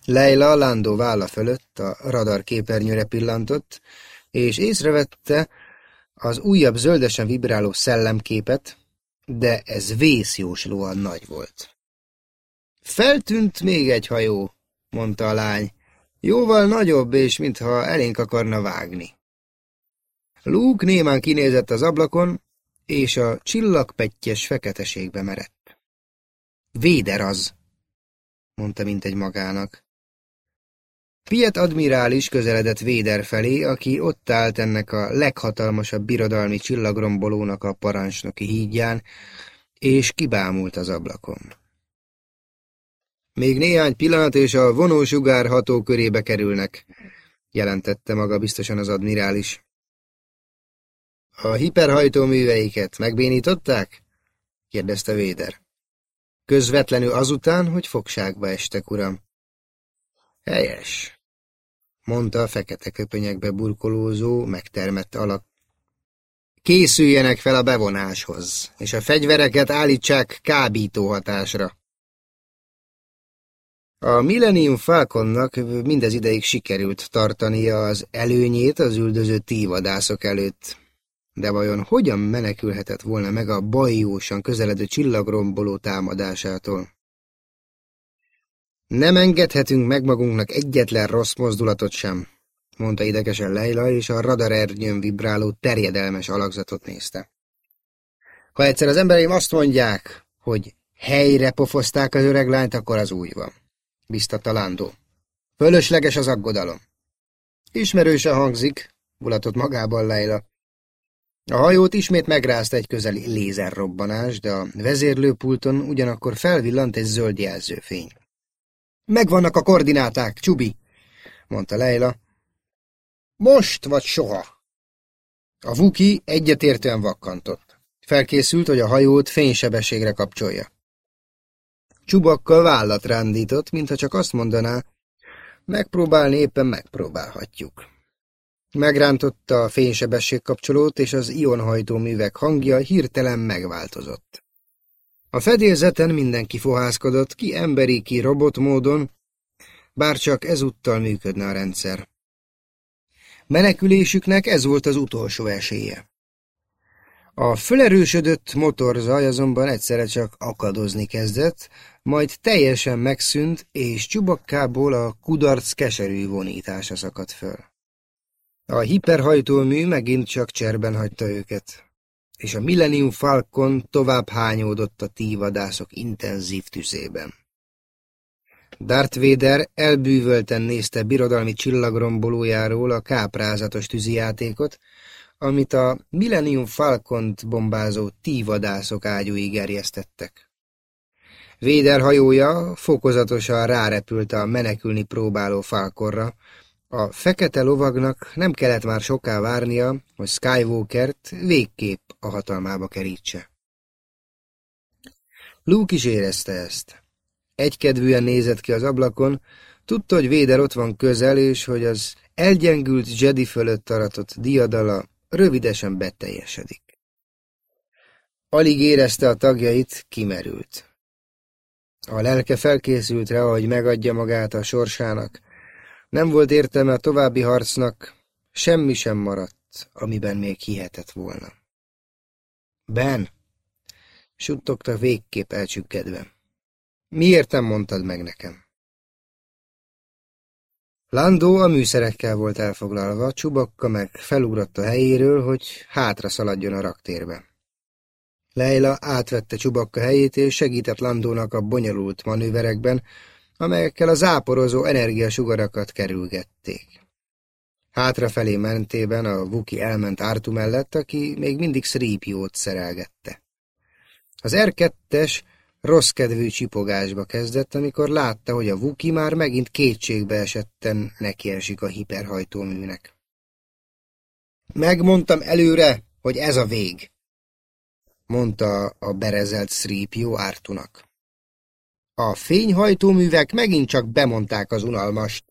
Leila Landó válla fölött a radar képernyőre pillantott, és észrevette az újabb zöldesen vibráló szellemképet, de ez vészjóslóan nagy volt. Feltűnt még egy hajó, mondta a lány. Jóval nagyobb, és mintha elénk akarna vágni. Luke némán kinézett az ablakon, és a csillagpettyes feketeségbe merett. Véder az, mondta mint egy magának. Piet admirális közeledett Véder felé, aki ott állt ennek a leghatalmasabb birodalmi csillagrombolónak a parancsnoki hídján, és kibámult az ablakon. Még néhány pillanat, és a vonósugár hatókörébe kerülnek, jelentette maga biztosan az admirális. A hiperhajtóműveiket megbénították? kérdezte Véder. Közvetlenül azután, hogy fogságba estek, uram. Helyes, mondta a fekete köpönyekbe burkolózó, megtermett alak. Készüljenek fel a bevonáshoz, és a fegyvereket állítsák kábító hatásra. A Millennium Falconnak mindez ideig sikerült tartania az előnyét az üldöző tívadászok előtt. De vajon hogyan menekülhetett volna meg a bajósan közeledő csillagromboló támadásától? Nem engedhetünk meg magunknak egyetlen rossz mozdulatot sem, mondta idegesen Leila, és a radarernyőn vibráló terjedelmes alakzatot nézte. Ha egyszer az embereim azt mondják, hogy helyre pofozták az öreg lányt, akkor az úgy van, biztatta Lándó. Fölösleges az aggodalom. Ismerősen hangzik, mulatott magában Leila. A hajót ismét megrázta egy közeli lézerrobbanás, de a vezérlőpulton ugyanakkor felvillant egy zöld jelzőfény. Megvannak a koordináták, Csubi, mondta Leila. Most vagy soha. A Vuki egyetértően vakkantott. Felkészült, hogy a hajót fénysebességre kapcsolja. Csubakkal vállat rándított, mintha csak azt mondaná, megpróbálni éppen megpróbálhatjuk. Megrántotta a fénysebesség kapcsolót, és az ionhajtó művek hangja hirtelen megváltozott. A fedélzeten mindenki fohászkodott, ki emberi, ki robot módon, bár csak ezúttal működne a rendszer. Menekülésüknek ez volt az utolsó esélye. A fölerősödött motorzaj azonban egyszerre csak akadozni kezdett, majd teljesen megszűnt, és csubakkából a kudarc keserű vonítása szakadt föl. A hiperhajtómű megint csak cserben hagyta őket, és a Millennium Falcon tovább hányódott a tívadászok intenzív tüzében. Darth Vader elbűvölten nézte birodalmi csillagrombolójáról a káprázatos tűzijátékot, amit a Millennium Falcont bombázó tívadászok ágyúig gerjesztettek. Véder hajója fokozatosan rárepült a menekülni próbáló falkorra. A fekete lovagnak nem kellett már soká várnia, hogy Skywalkert végképp a hatalmába kerítse. Luke is érezte ezt. Egykedvűen nézett ki az ablakon, tudta, hogy Véder ott van közel, és hogy az elgyengült Jedi fölött aratott diadala rövidesen beteljesedik. Alig érezte a tagjait, kimerült. A lelke felkészült rá, hogy megadja magát a sorsának. Nem volt értelme a további harcnak, semmi sem maradt, amiben még hihetett volna. Ben, suttogta végképp elcsükkedve. Miért nem mondtad meg nekem? Landó a műszerekkel volt elfoglalva, Csubakka meg felugrott a helyéről, hogy hátra szaladjon a raktérbe. Leila átvette Csubakka helyét, és segített Landónak a bonyolult manőverekben, amelyekkel a záporozó energiasugarakat kerülgették. Hátrafelé mentében a Vuki elment Ártu mellett, aki még mindig Szrípiót szerelgette. Az R2-es rossz kedvű csipogásba kezdett, amikor látta, hogy a Vuki már megint kétségbe esetten nekiesik a hiperhajtóműnek. Megmondtam előre, hogy ez a vég, mondta a berezelt Szrípió Ártunak. A fényhajtóművek megint csak bemondták az unalmast.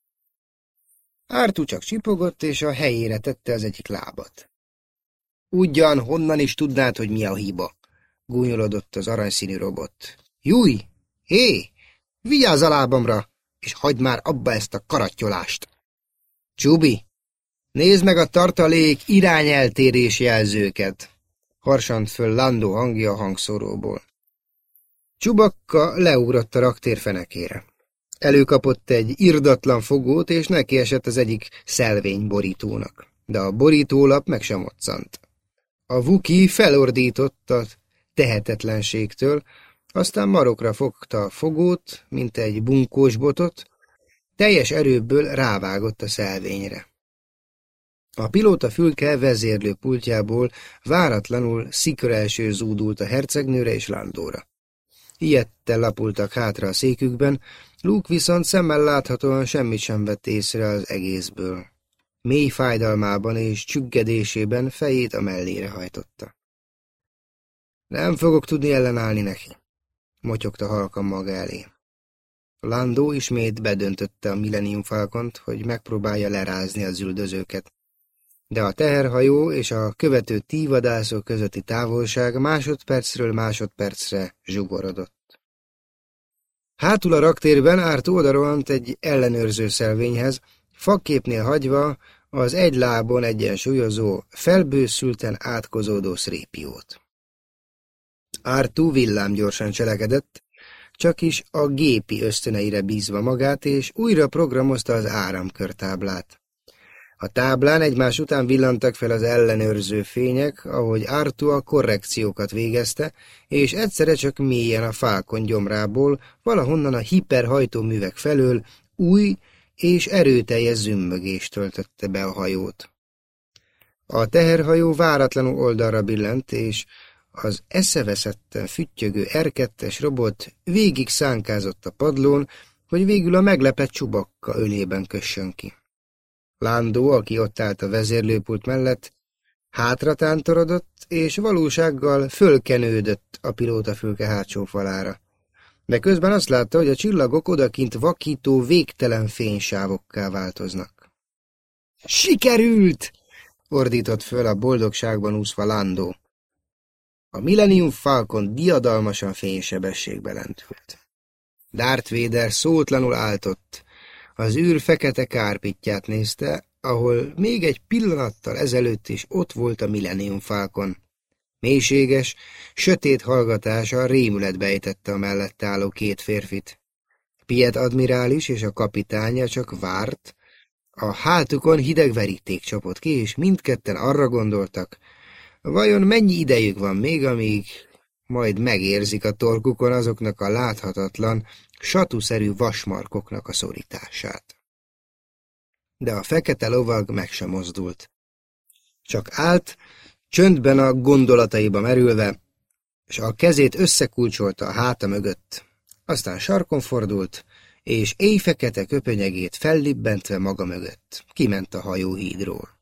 Ártu csak csipogott, és a helyére tette az egyik lábat. Ugyan, honnan is tudnád, hogy mi a hiba? gúnyolodott az aranyszínű robot. Júj! Hé! Vigyázz a lábamra, és hagyd már abba ezt a karattyolást! Csubi! Nézd meg a tartalék irányeltérés jelzőket! Harsant föl Landó hangja a hangszóróból. Csubakka leugrott a raktér fenekére. Előkapott egy irdatlan fogót, és neki esett az egyik szelvény borítónak. De a borítólap meg sem moccant. A vuki felordított a tehetetlenségtől, aztán marokra fogta a fogót, mint egy bunkós botot, teljes erőből rávágott a szelvényre. A pilóta fülke vezérlő pultjából váratlanul szikörelső zúdult a hercegnőre és Landóra. Ilyettel lapultak hátra a székükben, Luke viszont szemmel láthatóan semmit sem vett észre az egészből. Mély fájdalmában és csüggedésében fejét a mellére hajtotta. Nem fogok tudni ellenállni neki motyogta halkan maga elé. Landó ismét bedöntötte a Millennium Falcont, hogy megpróbálja lerázni az üldözőket. De a teherhajó és a követő tívadászok közötti távolság másodpercről másodpercre zsugorodott. Hátul a raktérben árt odarohant egy ellenőrző szelvényhez, fakképnél hagyva az egy lábon egyensúlyozó, felbőszülten átkozódó szrépiót. Ártú villámgyorsan cselekedett, csak is a gépi ösztöneire bízva magát, és újra programozta az áramkörtáblát. A táblán egymás után villantak fel az ellenőrző fények, ahogy Artu a korrekciókat végezte, és egyszerre csak mélyen a fákon gyomrából, valahonnan a hiperhajtóművek felől új és erőteljes zümmögést töltötte be a hajót. A teherhajó váratlanul oldalra billent, és az eszeveszetten füttyögő R2-es robot végig szánkázott a padlón, hogy végül a meglepett csubakka ölében kössön ki. Lándó, aki ott állt a vezérlőpult mellett, hátra tántorodott, és valósággal fölkenődött a pilótafülke hátsó falára. De közben azt látta, hogy a csillagok odakint vakító végtelen fénysávokká változnak. Sikerült! ordított föl a boldogságban úszva Lándó. A Millennium Falcon diadalmasan fénysebességbe lentült. Darth Vader szótlanul áltott, az űr fekete kárpitját nézte, ahol még egy pillanattal ezelőtt is ott volt a Millennium Falcon. Mélységes, sötét hallgatása rémületbe ejtette a mellett álló két férfit. Piet admirális és a kapitánya csak várt, A hátukon hideg veríték csapott ki, és mindketten arra gondoltak, vajon mennyi idejük van még, amíg majd megérzik a torkukon azoknak a láthatatlan, satuszerű vasmarkoknak a szorítását. De a fekete lovag meg sem mozdult. Csak állt, csöndben a gondolataiba merülve, és a kezét összekulcsolta a háta mögött. Aztán sarkon fordult, és éjfekete köpönyegét fellibbentve maga mögött. Kiment a hajóhídról.